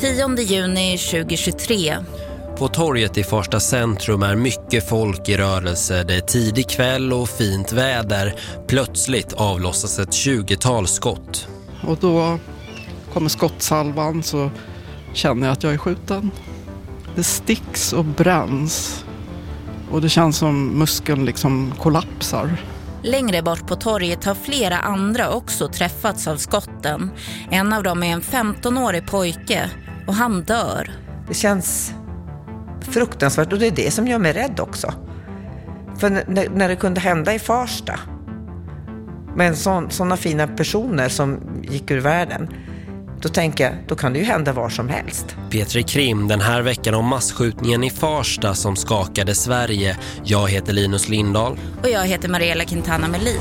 10 juni 2023. På torget i Farsta centrum är mycket folk i rörelse. Det är tidig kväll och fint väder. Plötsligt avlossas ett 20-tal skott. Och då kommer skottsalvan så känner jag att jag är skjuten. Det sticks och bränns. Och det känns som muskeln liksom kollapsar. Längre bort på torget har flera andra också träffats av skotten. En av dem är en 15-årig pojke och han dör. Det känns fruktansvärt och det är det som gör mig rädd också. För när, när det kunde hända i Farsta med sådana fina personer som gick ur världen då tänker jag, då kan det ju hända var som helst. Petri Krim den här veckan om massskjutningen i Farsta som skakade Sverige. Jag heter Linus Lindahl. Och jag heter Mariella Quintana Melin.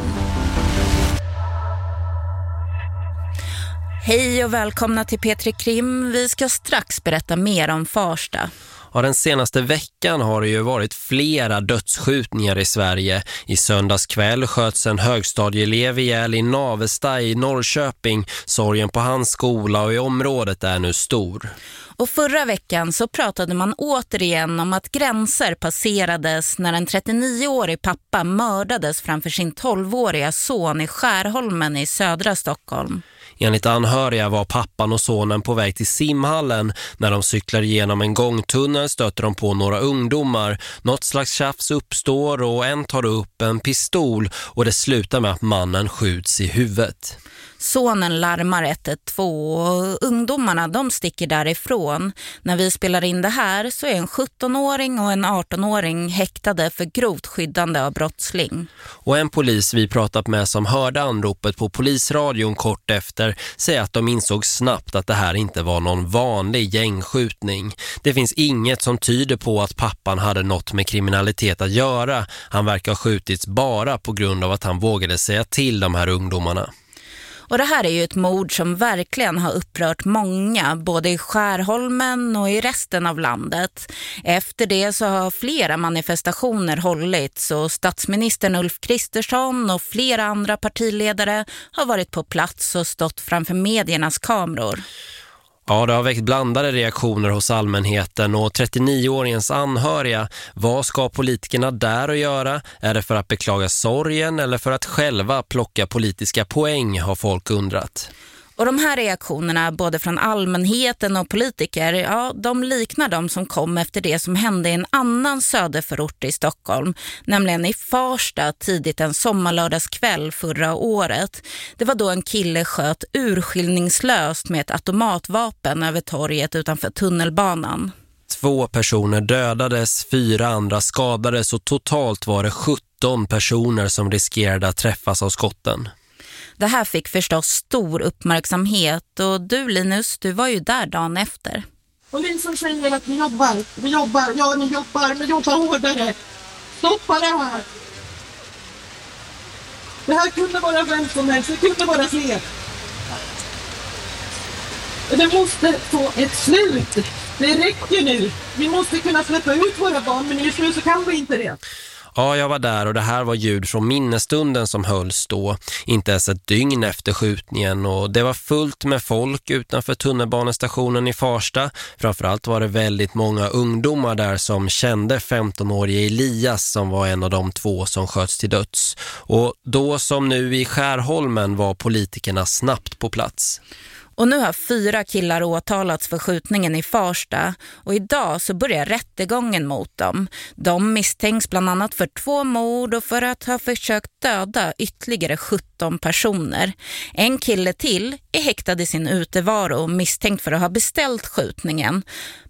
Hej och välkomna till Petri Krim. Vi ska strax berätta mer om Farsta. Ja, den senaste veckan har det ju varit flera dödsskjutningar i Sverige. I söndags kväll sköts en högstadieelev ihjäl i Navesta i Norrköping. Sorgen på hans skola och i området är nu stor. Och förra veckan så pratade man återigen om att gränser passerades när en 39-årig pappa mördades framför sin 12-åriga son i Skärholmen i södra Stockholm. Enligt anhöriga var pappan och sonen på väg till simhallen. När de cyklar genom en gångtunnel stöter de på några ungdomar. Något slags tjafs uppstår och en tar upp en pistol och det slutar med att mannen skjuts i huvudet. Sonen larmar 112 och ungdomarna de sticker därifrån. När vi spelar in det här så är en 17-åring och en 18-åring häktade för grovt skyddande av brottsling. Och en polis vi pratat med som hörde anropet på polisradion kort efter säger att de insåg snabbt att det här inte var någon vanlig gängskjutning. Det finns inget som tyder på att pappan hade något med kriminalitet att göra. Han verkar ha skjutits bara på grund av att han vågade säga till de här ungdomarna. Och det här är ju ett mord som verkligen har upprört många, både i Skärholmen och i resten av landet. Efter det så har flera manifestationer hållits och statsministern Ulf Kristersson och flera andra partiledare har varit på plats och stått framför mediernas kameror. Ja, det har väckt blandade reaktioner hos allmänheten och 39-åringens anhöriga. Vad ska politikerna där att göra? Är det för att beklaga sorgen eller för att själva plocka politiska poäng har folk undrat. Och de här reaktionerna, både från allmänheten och politiker, ja, de liknar de som kom efter det som hände i en annan söderförort i Stockholm, nämligen i Farsta tidigt en sommarlördagskväll förra året. Det var då en kille sköt urskiljningslöst med ett automatvapen över torget utanför tunnelbanan. Två personer dödades, fyra andra skadades och totalt var det 17 personer som riskerade att träffas av skotten. Det här fick förstås stor uppmärksamhet och du Linus, du var ju där dagen efter. Polisen säger att vi jobbar, vi jobbar, ja ni jobbar, men jobba hårdare. Stoppa det här! Det här kunde vara vem som helst, det kunde vara fler. Det måste få ett slut. Det räcker nu. Vi måste kunna släppa ut våra barn, men just nu så kan vi inte det. Ja, jag var där och det här var ljud från minnesstunden som hölls då. Inte ens ett dygn efter skjutningen och det var fullt med folk utanför tunnelbanestationen i Farsta. Framförallt var det väldigt många ungdomar där som kände 15-årige Elias som var en av de två som sköts till döds. Och då som nu i Skärholmen var politikerna snabbt på plats. Och nu har fyra killar åtalats för skjutningen i Farsta och idag så börjar rättegången mot dem. De misstänks bland annat för två mord och för att ha försökt döda ytterligare 17 personer. En kille till är häktad i sin utevaro misstänkt för att ha beställt skjutningen.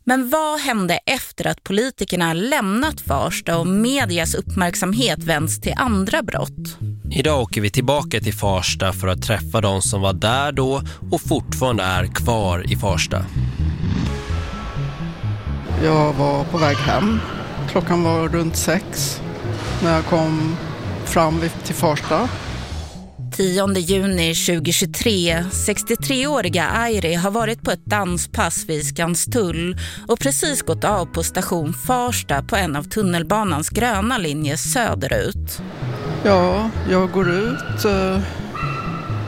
Men vad hände efter att politikerna lämnat Farsta och medias uppmärksamhet vänds till andra brott? Idag åker vi tillbaka till Farsta för att träffa de som var där då och fortfarande är kvar i Farsta. Jag var på väg hem. Klockan var runt sex när jag kom fram till Farsta. 10 juni 2023. 63-åriga Airi har varit på ett danspass vid Skanstull och precis gått av på station Farsta på en av tunnelbanans gröna linjer söderut. Ja, jag går ut eh,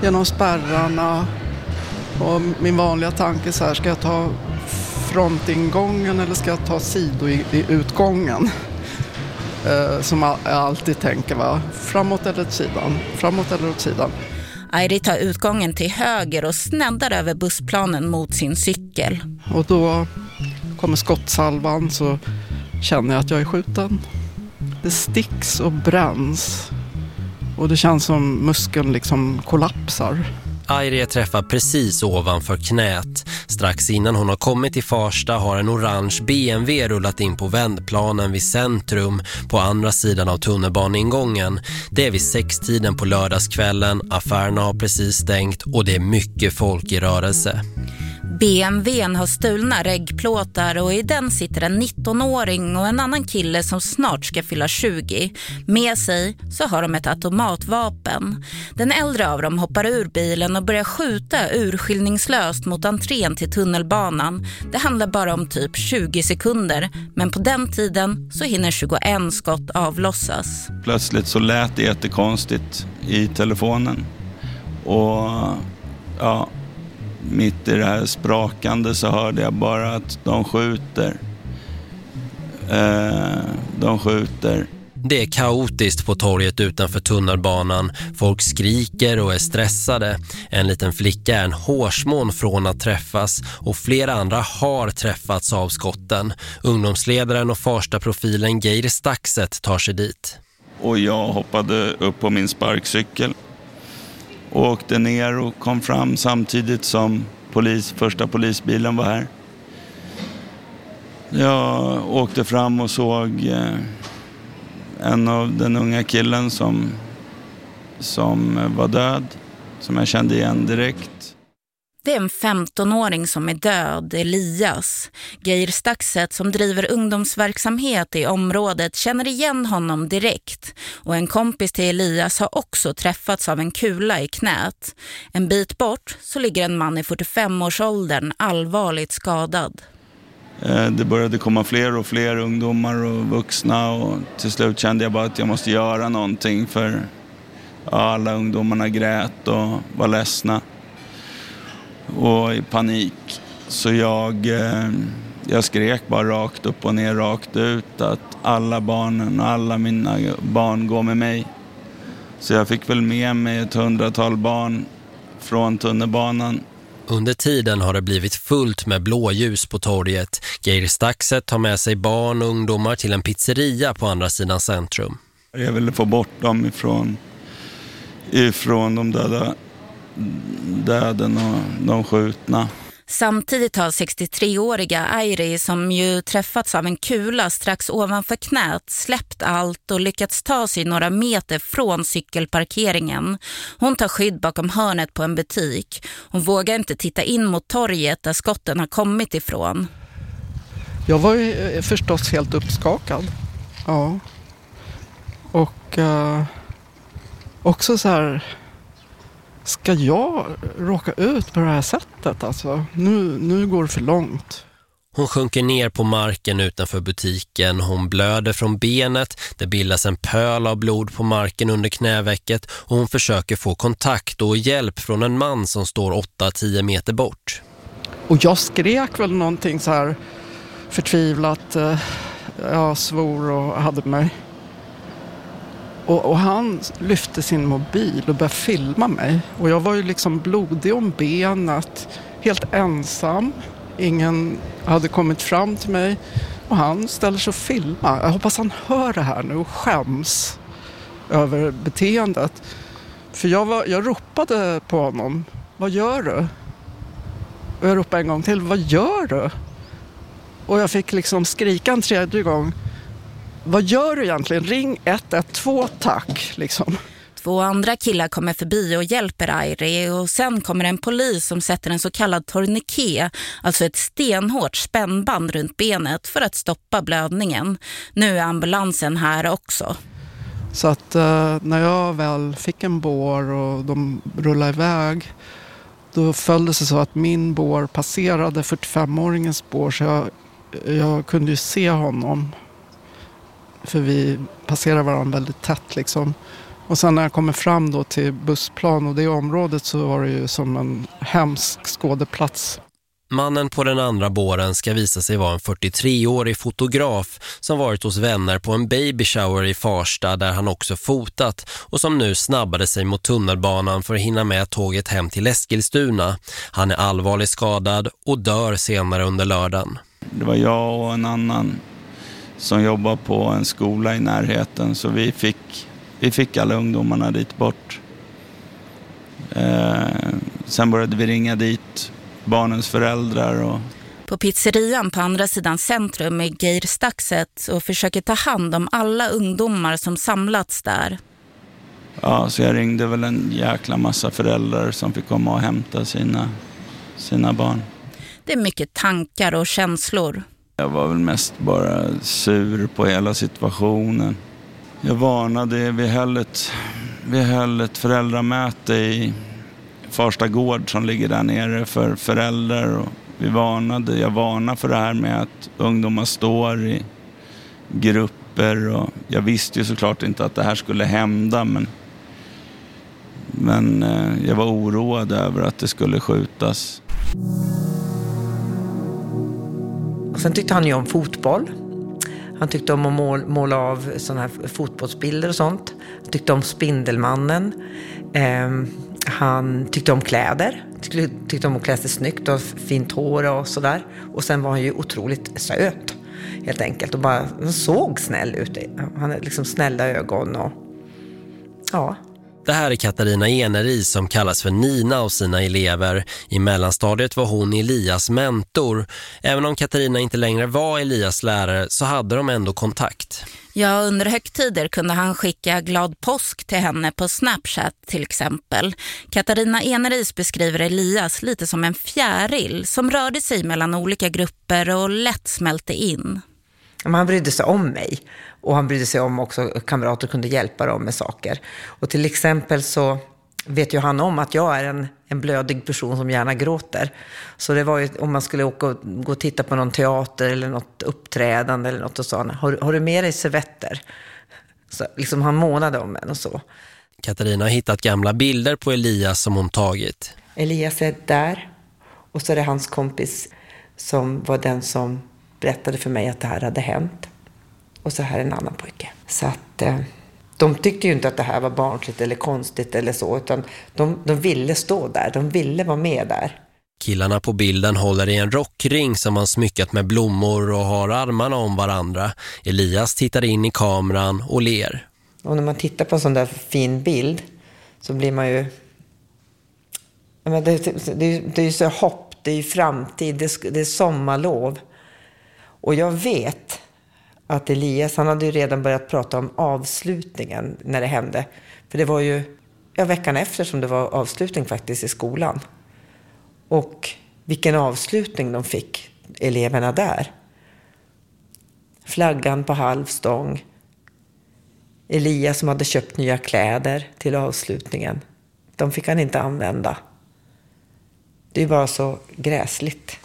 genom spärrarna och min vanliga tanke är så här, ska jag ta frontingången eller ska jag ta sidoutgången? Eh, som jag alltid tänker va, framåt eller åt sidan, framåt eller åt sidan. Airi tar utgången till höger och sneddar över bussplanen mot sin cykel. Och då kommer skottsalvan så känner jag att jag är skjuten. Det sticks och bränns. Och det känns som muskeln liksom kollapsar. Airi är träffad precis ovanför knät. Strax innan hon har kommit till Farsta har en orange BMW rullat in på vändplanen vid centrum på andra sidan av tunnelbaneingången. Det är vid sextiden på lördagskvällen, affärerna har precis stängt och det är mycket folk i rörelse. BMWn har stulna reggplåtar och i den sitter en 19-åring och en annan kille som snart ska fylla 20. Med sig så har de ett automatvapen. Den äldre av dem hoppar ur bilen och börjar skjuta urskiljningslöst mot entrén till tunnelbanan. Det handlar bara om typ 20 sekunder men på den tiden så hinner 21 skott avlossas. Plötsligt så lät det jättekonstigt i telefonen. Och ja, mitt i det här sprakande så hörde jag bara att de skjuter. Eh, de skjuter. Det är kaotiskt på torget utanför tunnelbanan. Folk skriker och är stressade. En liten flicka är en hårsmån från att träffas och flera andra har träffats av skotten. Ungdomsledaren och farsta profilen Geir Staxet tar sig dit. Och jag hoppade upp på min sparkcykel och åkte ner och kom fram samtidigt som polis, första polisbilen var här. Jag åkte fram och såg eh, en av den unga killen som, som var död, som jag kände igen direkt. Det är en 15-åring som är död, Elias. Geir Staxet som driver ungdomsverksamhet i området känner igen honom direkt. Och en kompis till Elias har också träffats av en kula i knät. En bit bort så ligger en man i 45-årsåldern allvarligt skadad. Eh, det började komma fler och fler ungdomar och vuxna och till slut kände jag bara att jag måste göra någonting för alla ungdomarna grät och var ledsna och i panik. Så jag, eh, jag skrek bara rakt upp och ner, rakt ut att alla barnen och alla mina barn går med mig. Så jag fick väl med mig ett hundratal barn från tunnelbanan. Under tiden har det blivit fullt med blåljus på torget. Geir Staxet tar med sig barn och ungdomar till en pizzeria på andra sidan centrum. Jag ville få bort dem ifrån, ifrån de döda döden och de skjutna. Samtidigt har 63-åriga Airi som ju träffats av en kula strax ovanför knät släppt allt och lyckats ta sig några meter från cykelparkeringen. Hon tar skydd bakom hörnet på en butik. Hon vågar inte titta in mot torget där skotten har kommit ifrån. Jag var ju eh, förstås helt uppskakad. Ja. Och uh, också så här Ska jag råka ut på det här sättet? Alltså, nu, nu går det för långt. Hon sjunker ner på marken utanför butiken. Hon blöder från benet. Det bildas en pöl av blod på marken under knävecket. Och hon försöker få kontakt och hjälp från en man som står 8-10 meter bort. Och jag skrek väl någonting så här förtvivlat. Eh, jag svor och hade mig. Och, och, han lyfte sin mobil och började filma mig. Och jag var ju liksom blodig om benet, helt ensam. Ingen hade kommit fram till mig. Och han ställer sig och filmar. Jag hoppas han hör det här nu och skäms över beteendet. För jag, var, jag ropade på honom. Vad gör du? Och jag ropade en gång till. Vad gör du? Och jag fick liksom skrika en tredje gång vad gör du egentligen? Ring 112 tack. Liksom. Två andra killar kommer förbi och hjälper Airi och sen kommer en polis som sätter en så kallad tourniquet, alltså ett stenhårt spännband runt benet för att stoppa blödningen. Nu är ambulansen här också. Så att uh, när jag väl fick en bår och de rullade iväg då föll det sig så att min bår passerade 45-åringens bår så jag, jag kunde ju se honom för vi passerar varandra väldigt tätt liksom. Och sen när jag kommer fram då till bussplan och det området så var det ju som en hemsk skådeplats. Mannen på den andra båren ska visa sig vara en 43-årig fotograf som varit hos vänner på en baby shower i Farsta där han också fotat och som nu snabbade sig mot tunnelbanan för att hinna med tåget hem till Eskilstuna. Han är allvarligt skadad och dör senare under lördagen. Det var jag och en annan som jobbar på en skola i närheten så vi fick, vi fick alla ungdomarna dit bort. Eh, sen började vi ringa dit barnens föräldrar. Och... På pizzerian på andra sidan centrum är Geir Staxet och försöker ta hand om alla ungdomar som samlats där. Ja, så jag ringde väl en jäkla massa föräldrar som fick komma och hämta sina, sina barn. Det är mycket tankar och känslor. Jag var väl mest bara sur på hela situationen. Jag varnade, vi höll ett, vi höll ett föräldramöte i Farsta gård som ligger där nere för föräldrar. Och vi varnade, jag varnade för det här med att ungdomar står i grupper. Och jag visste ju såklart inte att det här skulle hända men, men eh, jag var oroad över att det skulle skjutas. Och sen tyckte han ju om fotboll. Han tyckte om att måla, måla av sådana här fotbollsbilder och sånt. Han tyckte om Spindelmannen. Eh, han tyckte om kläder. Tyckte, tyckte om att klä sig snyggt och fint hår och sådär. Och sen var han ju otroligt söt. Helt enkelt. Och bara han såg snäll ut. Han hade liksom snälla ögon och ja, det här är Katarina Eneris som kallas för Nina av sina elever. I mellanstadiet var hon Elias mentor. Även om Katarina inte längre var Elias lärare så hade de ändå kontakt. Ja, under högtider kunde han skicka glad påsk till henne på Snapchat till exempel. Katarina Eneris beskriver Elias lite som en fjäril som rörde sig mellan olika grupper och lätt smälte in. Han brydde sig om mig och han brydde sig om också kamrater kunde hjälpa dem med saker. Och till exempel så vet ju han om att jag är en, en blödig person som gärna gråter. Så det var ju om man skulle åka och gå och titta på någon teater eller något uppträdande eller något och sa han, har, har du med dig servetter? Så liksom han månade om en och så. Katarina har hittat gamla bilder på Elias som hon tagit. Elias är där och så är det hans kompis som var den som berättade för mig att det här hade hänt. Och så här en annan pojke. Så att eh, de tyckte ju inte att det här var barnsligt eller konstigt eller så. Utan de, de ville stå där. De ville vara med där. Killarna på bilden håller i en rockring som man smyckat med blommor och har armarna om varandra. Elias tittar in i kameran och ler. Och när man tittar på en sån där fin bild så blir man ju... Det, det, det är ju så hopp, det är ju framtid, det, det är sommarlov. Och jag vet att Elias, han hade ju redan börjat prata om avslutningen när det hände. För det var ju ja, veckan efter som det var avslutning faktiskt i skolan. Och vilken avslutning de fick, eleverna där. Flaggan på halv stång. Elias som hade köpt nya kläder till avslutningen. De fick han inte använda. Det är bara så gräsligt.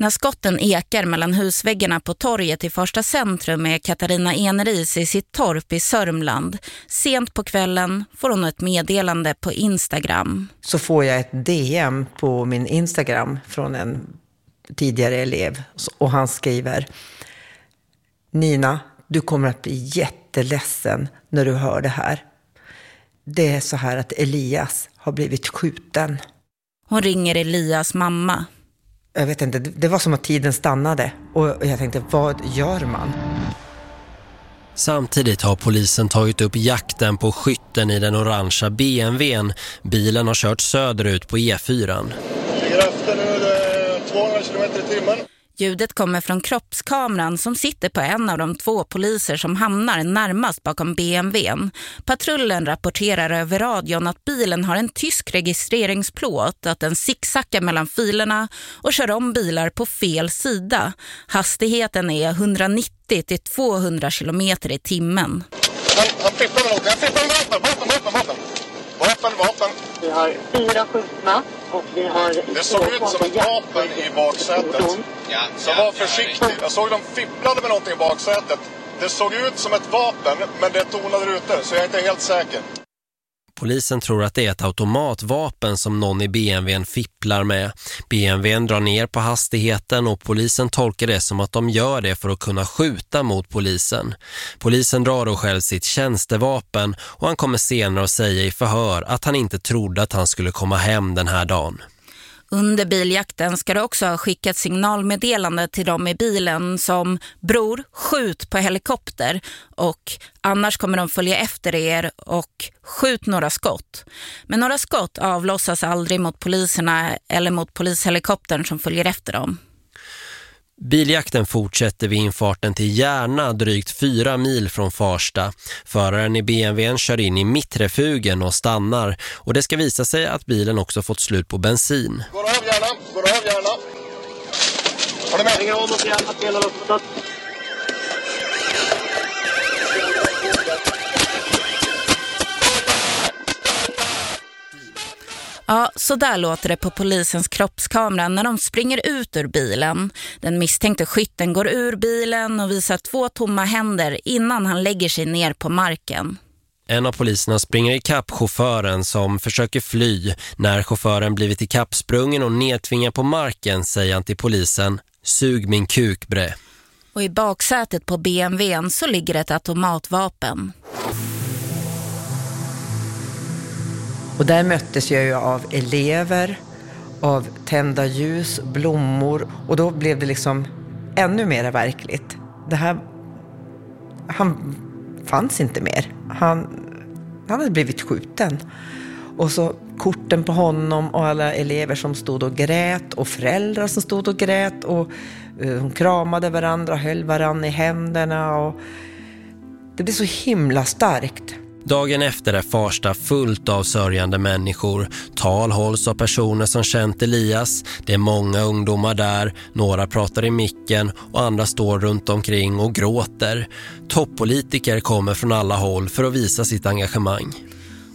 När skotten ekar mellan husväggarna på torget i första centrum är Katarina Eneris i sitt torp i Sörmland. Sent på kvällen får hon ett meddelande på Instagram. Så får jag ett DM på min Instagram från en tidigare elev och han skriver Nina, du kommer att bli jätteledsen när du hör det här. Det är så här att Elias har blivit skjuten. Hon ringer Elias mamma jag vet inte, det var som att tiden stannade. Och jag tänkte, vad gör man? Samtidigt har polisen tagit upp jakten på skytten i den orangea BMWn. Bilen har kört söderut på E4. Ligger efter nu 200 km i timmen. Ljudet kommer från kroppskameran som sitter på en av de två poliser som hamnar närmast bakom BMWn. Patrullen rapporterar över radion att bilen har en tysk registreringsplåt, att den sicksackar mellan filerna och kör om bilar på fel sida. Hastigheten är 190 till 200 km i timmen. Han, han flippar med. Han fipplar med vapen, vapen, vapen, vapen. Vapen, vapen. Vi har fyra skjutna och vi har... Det såg ut som ett vapen i baksätet. Så var försiktig. Jag såg dem fipplade med någonting i baksätet. Det såg ut som ett vapen, men det tonade ute, så jag är inte helt säker. Polisen tror att det är ett automatvapen som någon i BMWn fipplar med. BMWn drar ner på hastigheten och polisen tolkar det som att de gör det för att kunna skjuta mot polisen. Polisen drar då själv sitt tjänstevapen och han kommer senare att säga i förhör att han inte trodde att han skulle komma hem den här dagen. Under biljakten ska det också ha skickat signalmeddelande till dem i bilen som bror, skjut på helikopter och annars kommer de följa efter er och skjut några skott. Men några skott avlossas aldrig mot poliserna eller mot polishelikoptern som följer efter dem. Biljakten fortsätter vid infarten till Järna drygt fyra mil från Farsta. Föraren i BMWn kör in i mittrefugen och stannar och det ska visa sig att bilen också fått slut på bensin. Går av gärna, går av gärna. Har du med? Ringer om och gärna spela luftet. Ja, så där låter det på polisens kroppskamera när de springer ut ur bilen. Den misstänkte skytten går ur bilen och visar två tomma händer innan han lägger sig ner på marken. En av poliserna springer i kapp chauffören som försöker fly. När chauffören blivit i kappsprungen och nedtvingad på marken säger han till polisen Sug min kuk, bre. Och i baksätet på BMWn så ligger ett automatvapen. Och där möttes jag ju av elever, av tända ljus, blommor och då blev det liksom ännu mer verkligt. Det här, han fanns inte mer. Han, han hade blivit skjuten. Och så korten på honom och alla elever som stod och grät och föräldrar som stod och grät och eh, de kramade varandra höll varandra i händerna. Och det blev så himla starkt. Dagen efter är Farsta fullt av sörjande människor. Tal hålls av personer som känt Elias. Det är många ungdomar där. Några pratar i micken och andra står runt omkring och gråter. Toppolitiker kommer från alla håll för att visa sitt engagemang.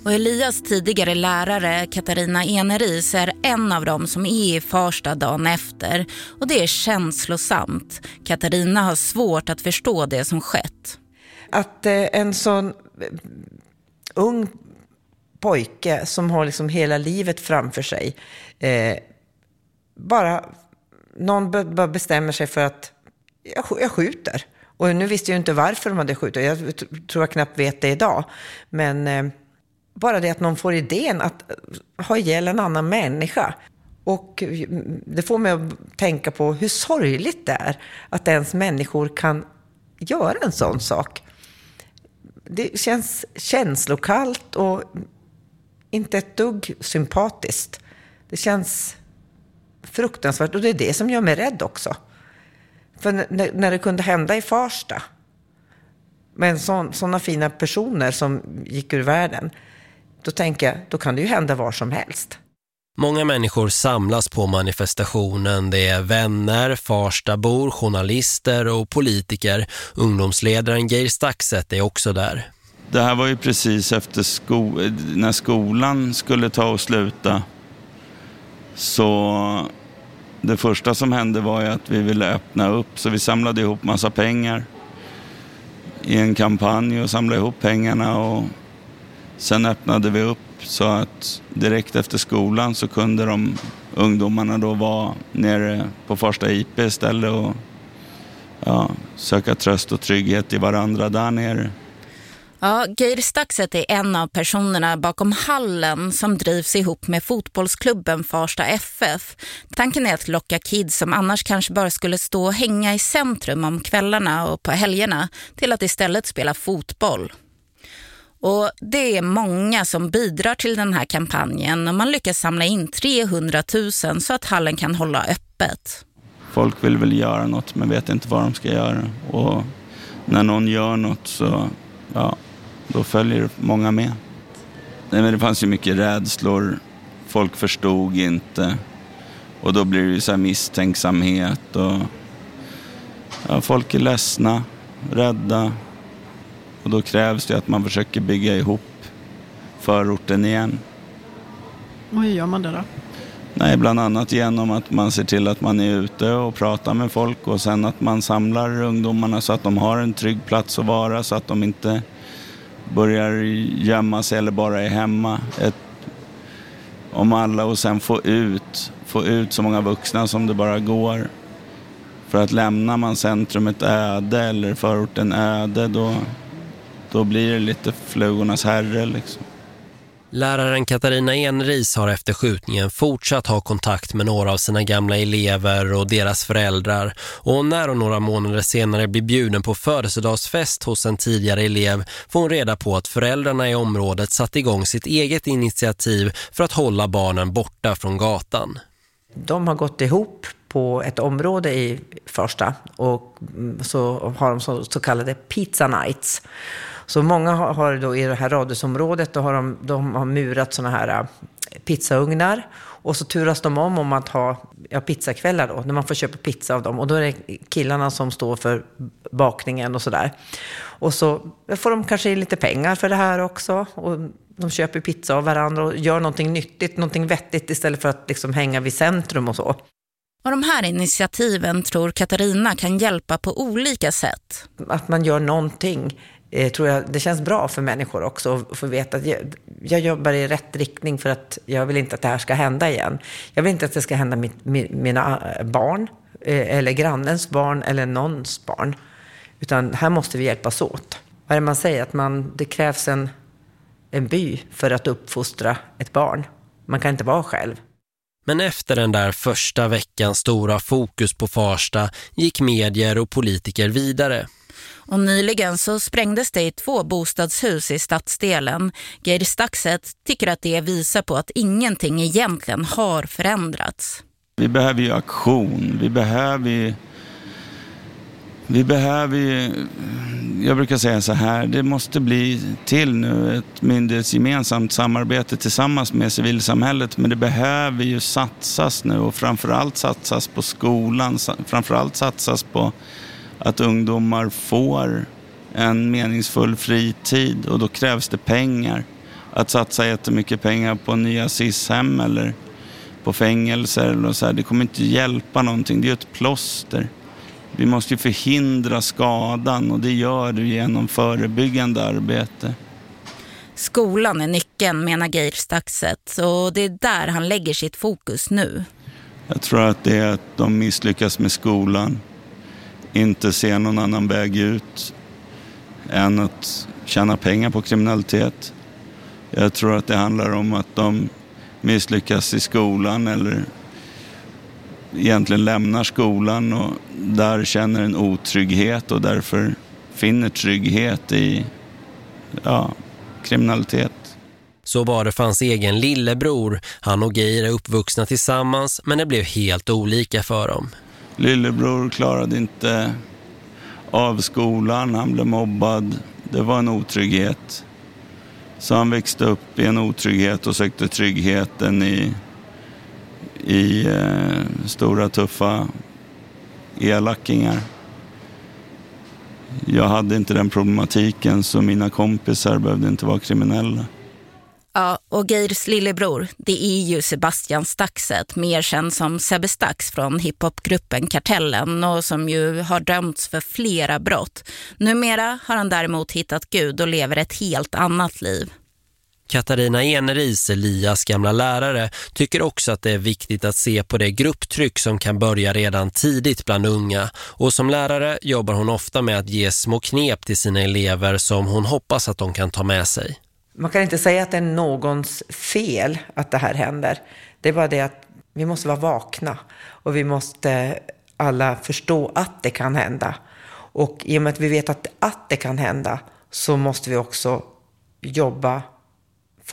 Och Elias tidigare lärare Katarina Eneris är en av dem som är i Farsta dagen efter. Och det är känslosamt. Katarina har svårt att förstå det som skett. Att eh, en sån ung pojke som har liksom hela livet framför sig. Eh, bara någon bara bestämmer sig för att jag, jag skjuter. Och nu visste jag inte varför de hade skjutit. Jag tror jag knappt vet det idag. Men eh, bara det att någon får idén att eh, ha ihjäl en annan människa. Och eh, det får mig att tänka på hur sorgligt det är att ens människor kan göra en sån sak det känns känslokallt och inte ett dugg sympatiskt. Det känns fruktansvärt och det är det som gör mig rädd också. För när, det kunde hända i Farsta med sådana fina personer som gick ur världen, då tänker jag, då kan det ju hända var som helst. Många människor samlas på manifestationen. Det är vänner, farstabor, journalister och politiker. Ungdomsledaren Geir Staxet är också där. Det här var ju precis efter sko när skolan skulle ta och sluta. Så det första som hände var ju att vi ville öppna upp. Så vi samlade ihop massa pengar i en kampanj och samlade ihop pengarna. Och sen öppnade vi upp så att direkt efter skolan så kunde de ungdomarna då vara nere på första IP istället och ja, söka tröst och trygghet i varandra där nere. Ja, Geir Staxet är en av personerna bakom hallen som drivs ihop med fotbollsklubben Farsta FF. Tanken är att locka kids som annars kanske bara skulle stå och hänga i centrum om kvällarna och på helgerna till att istället spela fotboll. Och det är många som bidrar till den här kampanjen och man lyckas samla in 300 000 så att hallen kan hålla öppet. Folk vill väl göra något men vet inte vad de ska göra. Och när någon gör något så ja, då följer många med. Nej, men det fanns ju mycket rädslor. Folk förstod inte. Och då blir det ju så misstänksamhet. Och, ja, folk är ledsna, rädda. Och då krävs det att man försöker bygga ihop förorten igen. Och hur gör man det då? Nej, bland annat genom att man ser till att man är ute och pratar med folk och sen att man samlar ungdomarna så att de har en trygg plats att vara så att de inte börjar gömma sig eller bara är hemma. Ett, om alla och sen få ut, få ut så många vuxna som det bara går. För att lämnar man centrumet öde eller förorten öde då, då blir det lite flugornas herre liksom. Läraren Katarina Enris har efter skjutningen fortsatt ha kontakt med några av sina gamla elever och deras föräldrar och när hon några månader senare blir bjuden på födelsedagsfest hos en tidigare elev får hon reda på att föräldrarna i området satt igång sitt eget initiativ för att hålla barnen borta från gatan. De har gått ihop på ett område i Första och mm, så har de så, så kallade pizza nights. Så många har, har då i det här radhusområdet, då har de, de har murat sådana här äh, pizzaugnar och så turas de om om att ha ja, pizzakvällar då, när man får köpa pizza av dem. Och då är det killarna som står för bakningen och sådär. Och så får de kanske lite pengar för det här också. Och de köper pizza av varandra och gör någonting nyttigt, någonting vettigt istället för att liksom hänga vid centrum och så. Och de här initiativen tror Katarina kan hjälpa på olika sätt. Att man gör någonting eh, tror jag det känns bra för människor också att få veta att jag, jag, jobbar i rätt riktning för att jag vill inte att det här ska hända igen. Jag vill inte att det ska hända mitt, mina eh, barn eh, eller grannens barn eller någons barn. Utan här måste vi hjälpas åt. Vad är det man säger? Att man, det krävs en, en by för att uppfostra ett barn. Man kan inte vara själv. Men efter den där första veckans stora fokus på Farsta gick medier och politiker vidare. Och nyligen så sprängdes det i två bostadshus i stadsdelen. Geir Staxet tycker att det visar på att ingenting egentligen har förändrats. Vi behöver ju aktion. Vi behöver ju vi behöver ju, jag brukar säga så här, det måste bli till nu ett myndighetsgemensamt samarbete tillsammans med civilsamhället. Men det behöver ju satsas nu och framförallt satsas på skolan, framförallt satsas på att ungdomar får en meningsfull fritid och då krävs det pengar. Att satsa jättemycket pengar på nya SIS-hem eller på fängelser eller så här, det kommer inte hjälpa någonting. Det är ju ett plåster. Vi måste ju förhindra skadan och det gör du genom förebyggande arbete. Skolan är nyckeln menar Geir Staxet och det är där han lägger sitt fokus nu. Jag tror att det är att de misslyckas med skolan. Inte ser någon annan väg ut än att tjäna pengar på kriminalitet. Jag tror att det handlar om att de misslyckas i skolan eller egentligen lämnar skolan och där känner en otrygghet och därför finner trygghet i ja, kriminalitet. Så var det för hans egen lillebror. Han och Geir är uppvuxna tillsammans men det blev helt olika för dem. Lillebror klarade inte av skolan, han blev mobbad. Det var en otrygghet. Så han växte upp i en otrygghet och sökte tryggheten i i eh, stora tuffa elackingar. Jag hade inte den problematiken så mina kompisar behövde inte vara kriminella. Ja, och Geirs lillebror, det är ju Sebastian Staxet, mer känd som Sebbe Stax från hiphopgruppen Kartellen och som ju har dömts för flera brott. Numera har han däremot hittat Gud och lever ett helt annat liv. Katarina Eneris, Elias gamla lärare, tycker också att det är viktigt att se på det grupptryck som kan börja redan tidigt bland unga. Och som lärare jobbar hon ofta med att ge små knep till sina elever som hon hoppas att de kan ta med sig. Man kan inte säga att det är någons fel att det här händer. Det är bara det att vi måste vara vakna och vi måste alla förstå att det kan hända. Och i och med att vi vet att, att det kan hända så måste vi också jobba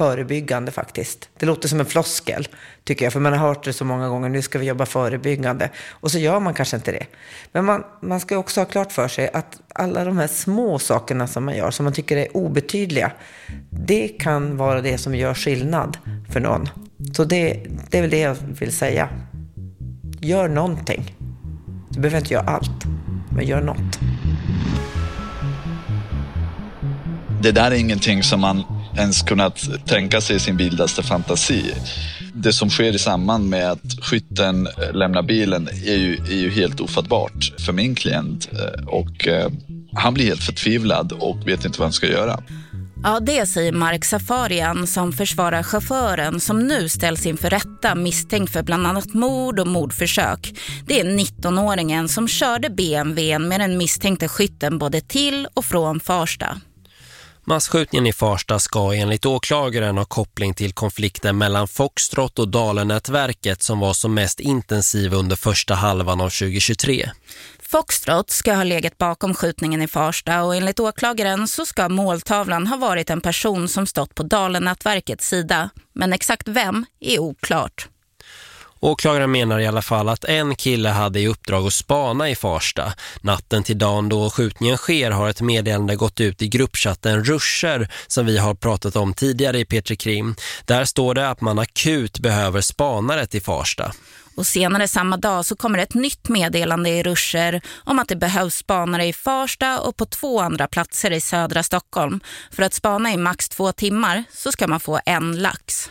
förebyggande faktiskt. Det låter som en floskel, tycker jag, för man har hört det så många gånger, nu ska vi jobba förebyggande. Och så gör man kanske inte det. Men man, man ska också ha klart för sig att alla de här små sakerna som man gör, som man tycker är obetydliga, det kan vara det som gör skillnad för någon. Så det, det är väl det jag vill säga. Gör någonting. Du behöver inte göra allt, men gör något. Det där är ingenting som man ens kunnat tänka sig i sin vildaste fantasi. Det som sker i samband med att skytten eh, lämnar bilen är ju, är ju helt ofattbart för min klient. Eh, och eh, han blir helt förtvivlad och vet inte vad han ska göra. Ja, det säger Mark Safarian som försvarar chauffören som nu ställs inför rätta misstänkt för bland annat mord och mordförsök. Det är 19-åringen som körde BMWn med den misstänkte skytten både till och från Farsta. Massskjutningen i Farsta ska enligt åklagaren ha koppling till konflikten mellan Foxtrot och Dalenätverket som var som mest intensiv under första halvan av 2023. Foxtrot ska ha legat bakom skjutningen i Farsta och enligt åklagaren så ska måltavlan ha varit en person som stått på Dalenätverkets sida. Men exakt vem är oklart. Åklagaren menar i alla fall att en kille hade i uppdrag att spana i Farsta. Natten till dagen då skjutningen sker har ett meddelande gått ut i gruppchatten Ruscher som vi har pratat om tidigare i Petri Krim. Där står det att man akut behöver spanare till Farsta. Och senare samma dag så kommer ett nytt meddelande i Ruscher om att det behövs spanare i Farsta och på två andra platser i södra Stockholm. För att spana i max två timmar så ska man få en lax.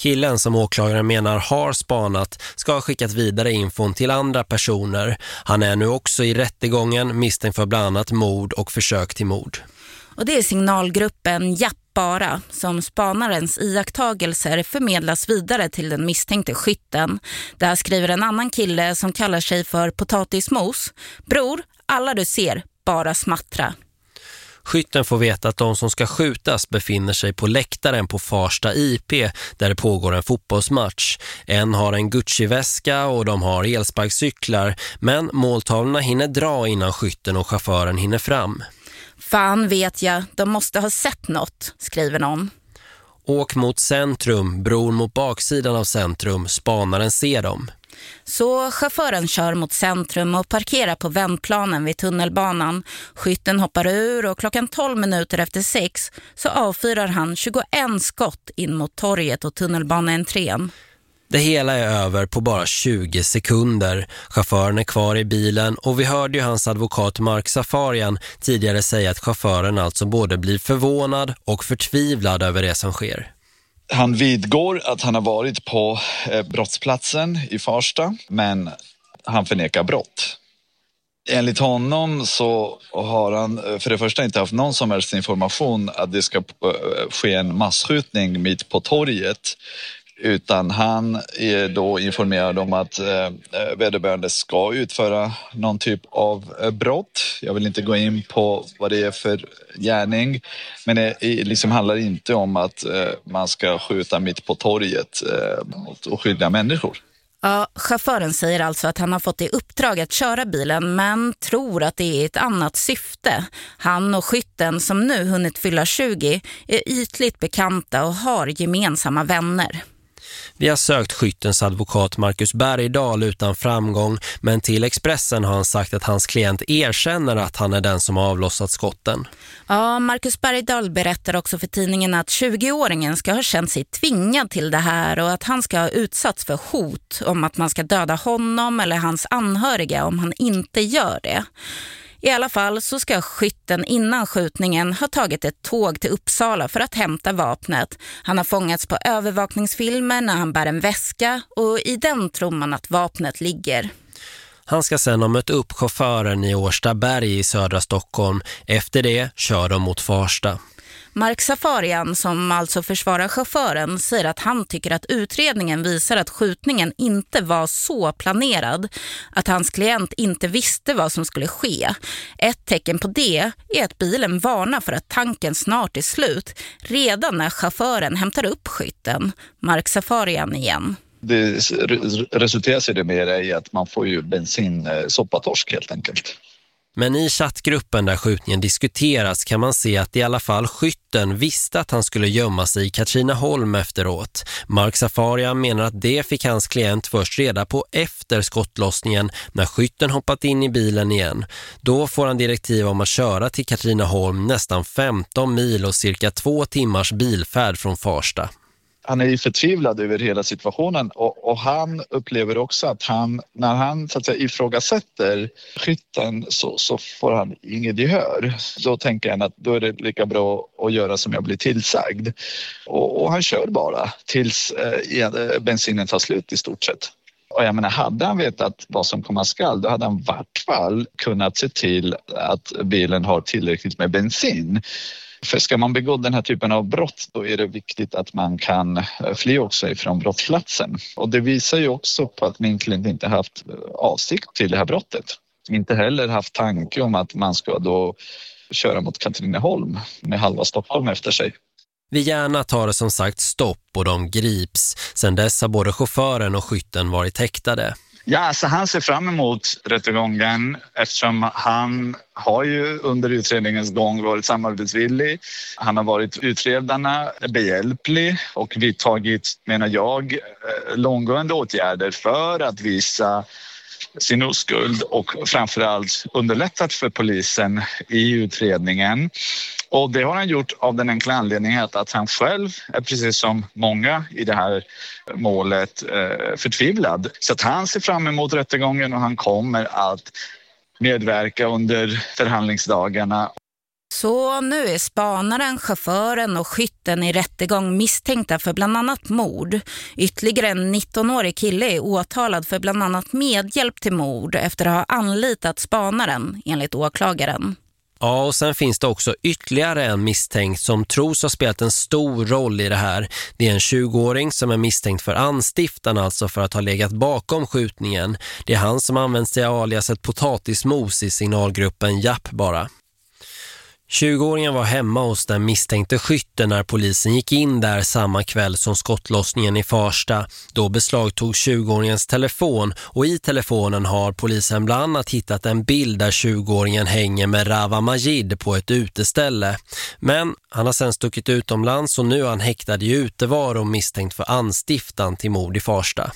Killen som åklagaren menar har spanat ska ha skickat vidare infon till andra personer. Han är nu också i rättegången misstänkt för bland annat mord och försök till mord. Och det är signalgruppen Japp bara som spanarens iakttagelser förmedlas vidare till den misstänkte skytten. Där skriver en annan kille som kallar sig för potatismos. Bror, alla du ser, bara smattra. Skytten får veta att de som ska skjutas befinner sig på läktaren på Farsta IP där det pågår en fotbollsmatch. En har en Gucci-väska och de har elsparkcyklar men måltavlorna hinner dra innan skytten och chauffören hinner fram. Fan vet jag, de måste ha sett något, skriver någon. Åk mot centrum, bror mot baksidan av centrum, spanaren ser dem. Så chauffören kör mot centrum och parkerar på vändplanen vid tunnelbanan. Skytten hoppar ur och klockan 12 minuter efter sex så avfyrar han 21 skott in mot torget och tunnelbaneentrén. Det hela är över på bara 20 sekunder. Chauffören är kvar i bilen och vi hörde ju hans advokat Mark Safarian tidigare säga att chauffören alltså både blir förvånad och förtvivlad över det som sker. Han vidgår att han har varit på eh, brottsplatsen i Farsta, men han förnekar brott. Enligt honom så har han eh, för det första inte haft någon som helst information att det ska eh, ske en massskjutning mitt på torget utan han är då informerad om att eh, eh, vederbörande ska utföra någon typ av eh, brott. Jag vill inte gå in på vad det är för gärning, men det liksom handlar inte om att eh, man ska skjuta mitt på torget eh, mot oskyldiga människor. Ja, chauffören säger alltså att han har fått i uppdrag att köra bilen men tror att det är ett annat syfte. Han och skytten som nu hunnit fylla 20 är ytligt bekanta och har gemensamma vänner. Vi har sökt skyttens advokat Marcus Bergdahl utan framgång men till Expressen har han sagt att hans klient erkänner att han är den som har avlossat skotten. Ja, Marcus Bergdahl berättar också för tidningen att 20-åringen ska ha känt sig tvingad till det här och att han ska ha utsatts för hot om att man ska döda honom eller hans anhöriga om han inte gör det. I alla fall så ska skytten innan skjutningen ha tagit ett tåg till Uppsala för att hämta vapnet. Han har fångats på övervakningsfilmer när han bär en väska och i den tror man att vapnet ligger. Han ska sedan ha mött upp chauffören i Årstaberg i södra Stockholm. Efter det kör de mot Farsta. Mark Safarian, som alltså försvarar chauffören, säger att han tycker att utredningen visar att skjutningen inte var så planerad. Att hans klient inte visste vad som skulle ske. Ett tecken på det är att bilen varnar för att tanken snart är slut redan när chauffören hämtar upp skytten. Mark Safarian igen. Det resulterar sig det mer i att man får ju bensin soppatorsk helt enkelt. Men i chattgruppen där skjutningen diskuteras kan man se att i alla fall skytten visste att han skulle gömma sig i Katrineholm efteråt. Mark Safaria menar att det fick hans klient först reda på efter skottlossningen när skytten hoppat in i bilen igen. Då får han direktiv om att köra till Katrineholm nästan 15 mil och cirka två timmars bilfärd från Farsta han är ju förtvivlad över hela situationen och, och, han upplever också att han, när han så att säga, ifrågasätter skytten så, så får han inget gehör. Då tänker han att då är det lika bra att göra som jag blir tillsagd. Och, och han kör bara tills eh, eh bensinen tar slut i stort sett. Och jag menar, hade han vetat vad som komma skall, då hade han i vart fall kunnat se till att bilen har tillräckligt med bensin. För ska man begå den här typen av brott då är det viktigt att man kan eh, fly också ifrån brottsplatsen. Och det visar ju också på att min klient inte haft eh, avsikt till det här brottet. Inte heller haft tanke om att man ska då köra mot Katrineholm med halva Stockholm efter sig. Vid Järna tar det som sagt stopp och de grips. Sedan dess har både chauffören och skytten varit häktade. Ja, alltså han ser fram emot rättegången eftersom han har ju under utredningens gång varit samarbetsvillig. Han har varit utredarna behjälplig och vidtagit, menar jag, eh, långtgående långgående åtgärder för att visa sin oskuld och framförallt underlättat för polisen i utredningen. Och det har han gjort av den enkla anledningen att han själv är precis som många i det här målet eh, förtvivlad. Så att han ser fram emot rättegången och han kommer att medverka under förhandlingsdagarna. Så nu är spanaren, chauffören och skytten i rättegång misstänkta för bland annat mord. Ytterligare en 19-årig kille är åtalad för bland annat medhjälp till mord efter att ha anlitat spanaren enligt åklagaren. Ja, och sen finns det också ytterligare en misstänkt som tros ha spelat en stor roll i det här. Det är en 20-åring som är misstänkt för anstiftan, alltså för att ha legat bakom skjutningen. Det är han som används till aliaset potatismos i signalgruppen Japp bara. 20-åringen var hemma hos den misstänkte skytten när polisen gick in där samma kväll som skottlossningen i Farsta. Då beslagtog 20-åringens telefon och i telefonen har polisen bland annat hittat en bild där 20-åringen hänger med Rava Majid på ett uteställe. Men han har sen stuckit utomlands och nu är han häktad i utevaro misstänkt för anstiftan till mord i Farsta.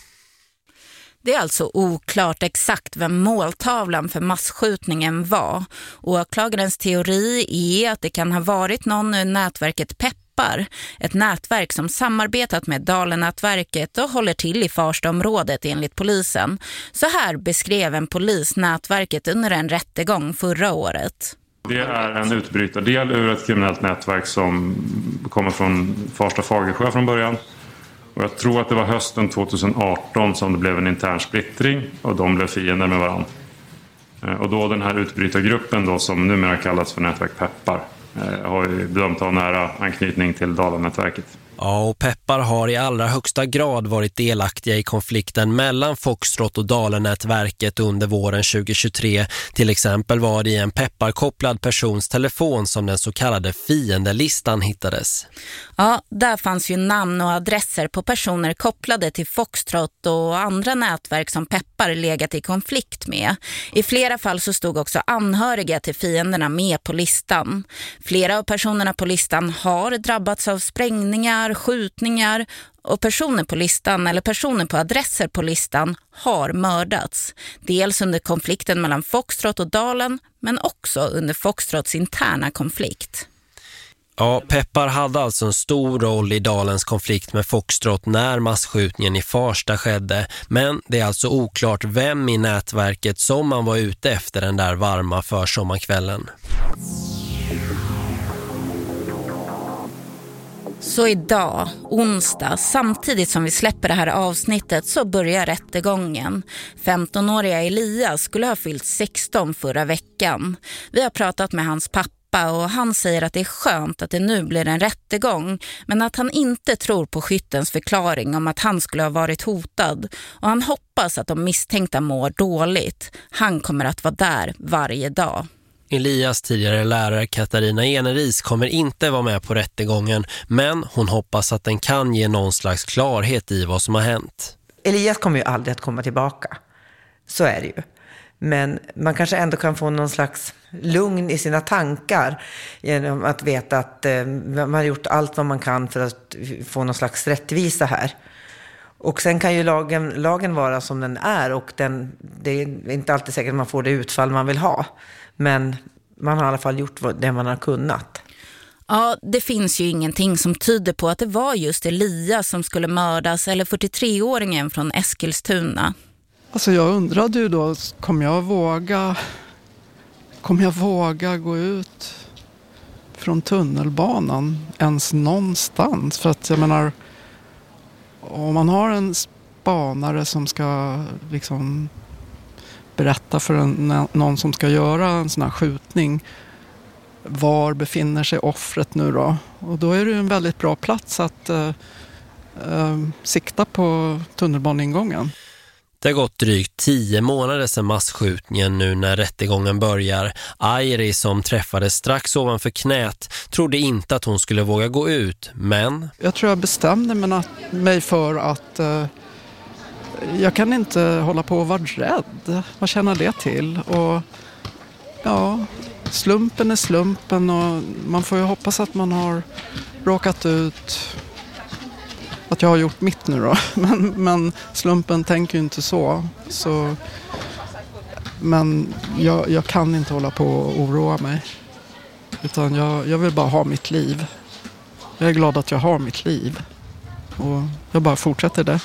Det är alltså oklart exakt vem måltavlan för massskjutningen var. Åklagarens teori är att det kan ha varit någon ur nätverket Peppar, ett nätverk som samarbetat med Dalenätverket och håller till i Farstaområdet enligt polisen. Så här beskrev en polis nätverket under en rättegång förra året. Det är en utbrytardel ur ett kriminellt nätverk som kommer från Farsta Fagersjö från början. Och jag tror att det var hösten 2018 som det blev en intern splittring och de blev fiender med varandra. Eh, och då den här utbrytargruppen då, som numera kallas för Nätverk Peppar eh, har ju bedömt ha nära anknytning till Dalanätverket. Ja, och Peppar har i allra högsta grad varit delaktiga i konflikten mellan Foxtrot och Dalenätverket under våren 2023. Till exempel var det i en Peppar-kopplad persons telefon som den så kallade fiendelistan hittades. Ja, där fanns ju namn och adresser på personer kopplade till Foxtrot och andra nätverk som Peppar legat i konflikt med. I flera fall så stod också anhöriga till fienderna med på listan. Flera av personerna på listan har drabbats av sprängningar skjutningar och personer på listan eller personer på adresser på listan har mördats. Dels under konflikten mellan Foxtrot och Dalen men också under Foxtrots interna konflikt. Ja, Peppar hade alltså en stor roll i Dalens konflikt med Foxtrot när massskjutningen i Farsta skedde. Men det är alltså oklart vem i nätverket som man var ute efter den där varma försommarkvällen. Så idag, onsdag, samtidigt som vi släpper det här avsnittet så börjar rättegången. 15-åriga Elias skulle ha fyllt 16 förra veckan. Vi har pratat med hans pappa och han säger att det är skönt att det nu blir en rättegång men att han inte tror på skyttens förklaring om att han skulle ha varit hotad och han hoppas att de misstänkta mår dåligt. Han kommer att vara där varje dag. Elias tidigare lärare Katarina Eneris kommer inte vara med på rättegången men hon hoppas att den kan ge någon slags klarhet i vad som har hänt. Elias kommer ju aldrig att komma tillbaka. Så är det ju. Men man kanske ändå kan få någon slags lugn i sina tankar genom att veta att eh, man har gjort allt vad man kan för att få någon slags rättvisa här. Och sen kan ju lagen, lagen vara som den är och den, det är inte alltid säkert att man får det utfall man vill ha. Men man har i alla fall gjort det man har kunnat. Ja, det finns ju ingenting som tyder på att det var just Elias som skulle mördas eller 43-åringen från Eskilstuna. Alltså jag undrade ju då, kommer jag våga, kommer jag våga gå ut från tunnelbanan ens någonstans? För att jag menar, om man har en spanare som ska liksom berätta för en, någon som ska göra en sån här skjutning. var befinner sig offret nu då? Och då är det en väldigt bra plats att eh, eh, sikta på tunnelbaneingången. Det har gått drygt tio månader sedan massskjutningen nu när rättegången börjar. Airi som träffades strax ovanför knät trodde inte att hon skulle våga gå ut, men... Jag tror jag bestämde mig för att eh, jag kan inte hålla på och vara rädd. Vad känner det till? Och ja, slumpen är slumpen och man får ju hoppas att man har råkat ut att jag har gjort mitt nu då. Men, men slumpen tänker ju inte så. så men jag, jag, kan inte hålla på och oroa mig. Utan jag, jag vill bara ha mitt liv. Jag är glad att jag har mitt liv. Och jag bara fortsätter det.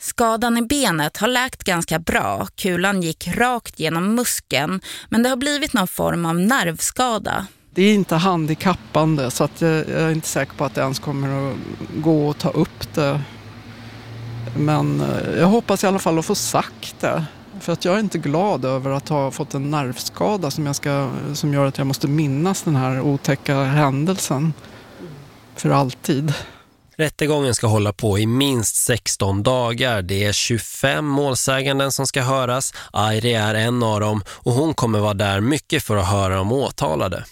Skadan i benet har läkt ganska bra. Kulan gick rakt genom muskeln men det har blivit någon form av nervskada. Det är inte handikappande så att jag, är inte säker på att det ens kommer att gå att ta upp det. Men eh, jag hoppas i alla fall att få sagt det. För att jag är inte glad över att ha fått en nervskada som, jag ska, som gör att jag måste minnas den här otäcka händelsen för alltid. Rättegången ska hålla på i minst 16 dagar. Det är 25 målsäganden som ska höras. Airi är en av dem och hon kommer vara där mycket för att höra om åtalade.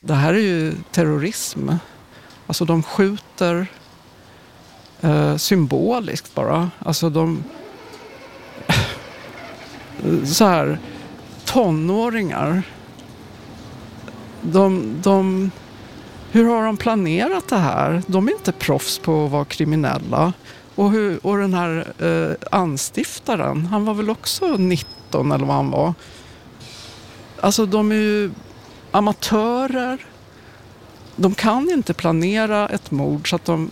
Det här är ju terrorism. Alltså de skjuter eh, symboliskt bara. Alltså de... så här, tonåringar. De, de hur har de planerat det här? De är inte proffs på att vara kriminella. Och, hur, och den här eh, anstiftaren, han var väl också 19 eller vad han var. Alltså de är ju amatörer. De kan inte planera ett mord så att de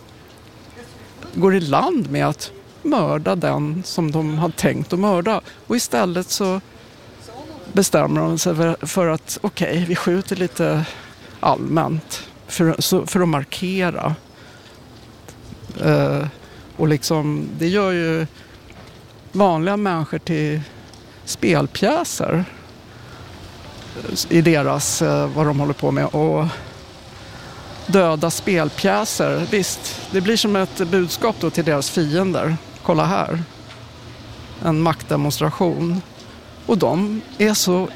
går i land med att mörda den som de har tänkt att mörda. Och istället så bestämmer de sig för att okej, okay, vi skjuter lite allmänt för, för att markera. Eh, och liksom, det gör ju vanliga människor till spelpjäser eh, i deras, eh, vad de håller på med. Och döda spelpjäser, visst, det blir som ett budskap då till deras fiender. Kolla här, en maktdemonstration. Och de är så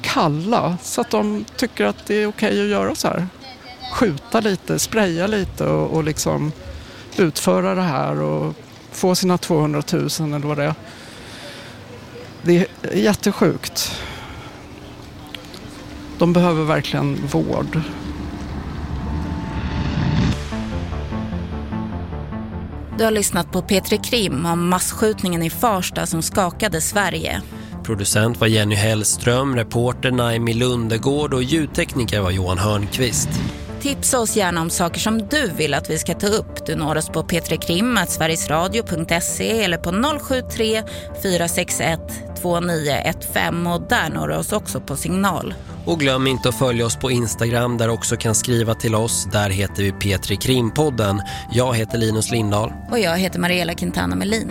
kalla så att de tycker att det är okej okay att göra så här skjuta lite, spraya lite och, och liksom utföra det här och få sina 200 000 eller vad det är. Det är jättesjukt. De behöver verkligen vård. Du har lyssnat på Petri Krim om massskjutningen i Farsta som skakade Sverige. Producent var Jenny Hellström, reporter Naimi Lundegård och ljudtekniker var Johan Hörnqvist. Tipsa oss gärna om saker som du vill att vi ska ta upp. Du når oss på p3krim.sverigesradio.se eller på 073 461 2915 och där når du oss också på signal. Och glöm inte att följa oss på Instagram där också kan skriva till oss. Där heter vi Petri Krimpodden. Jag heter Linus Lindahl. Och jag heter Mariella Quintana Melin.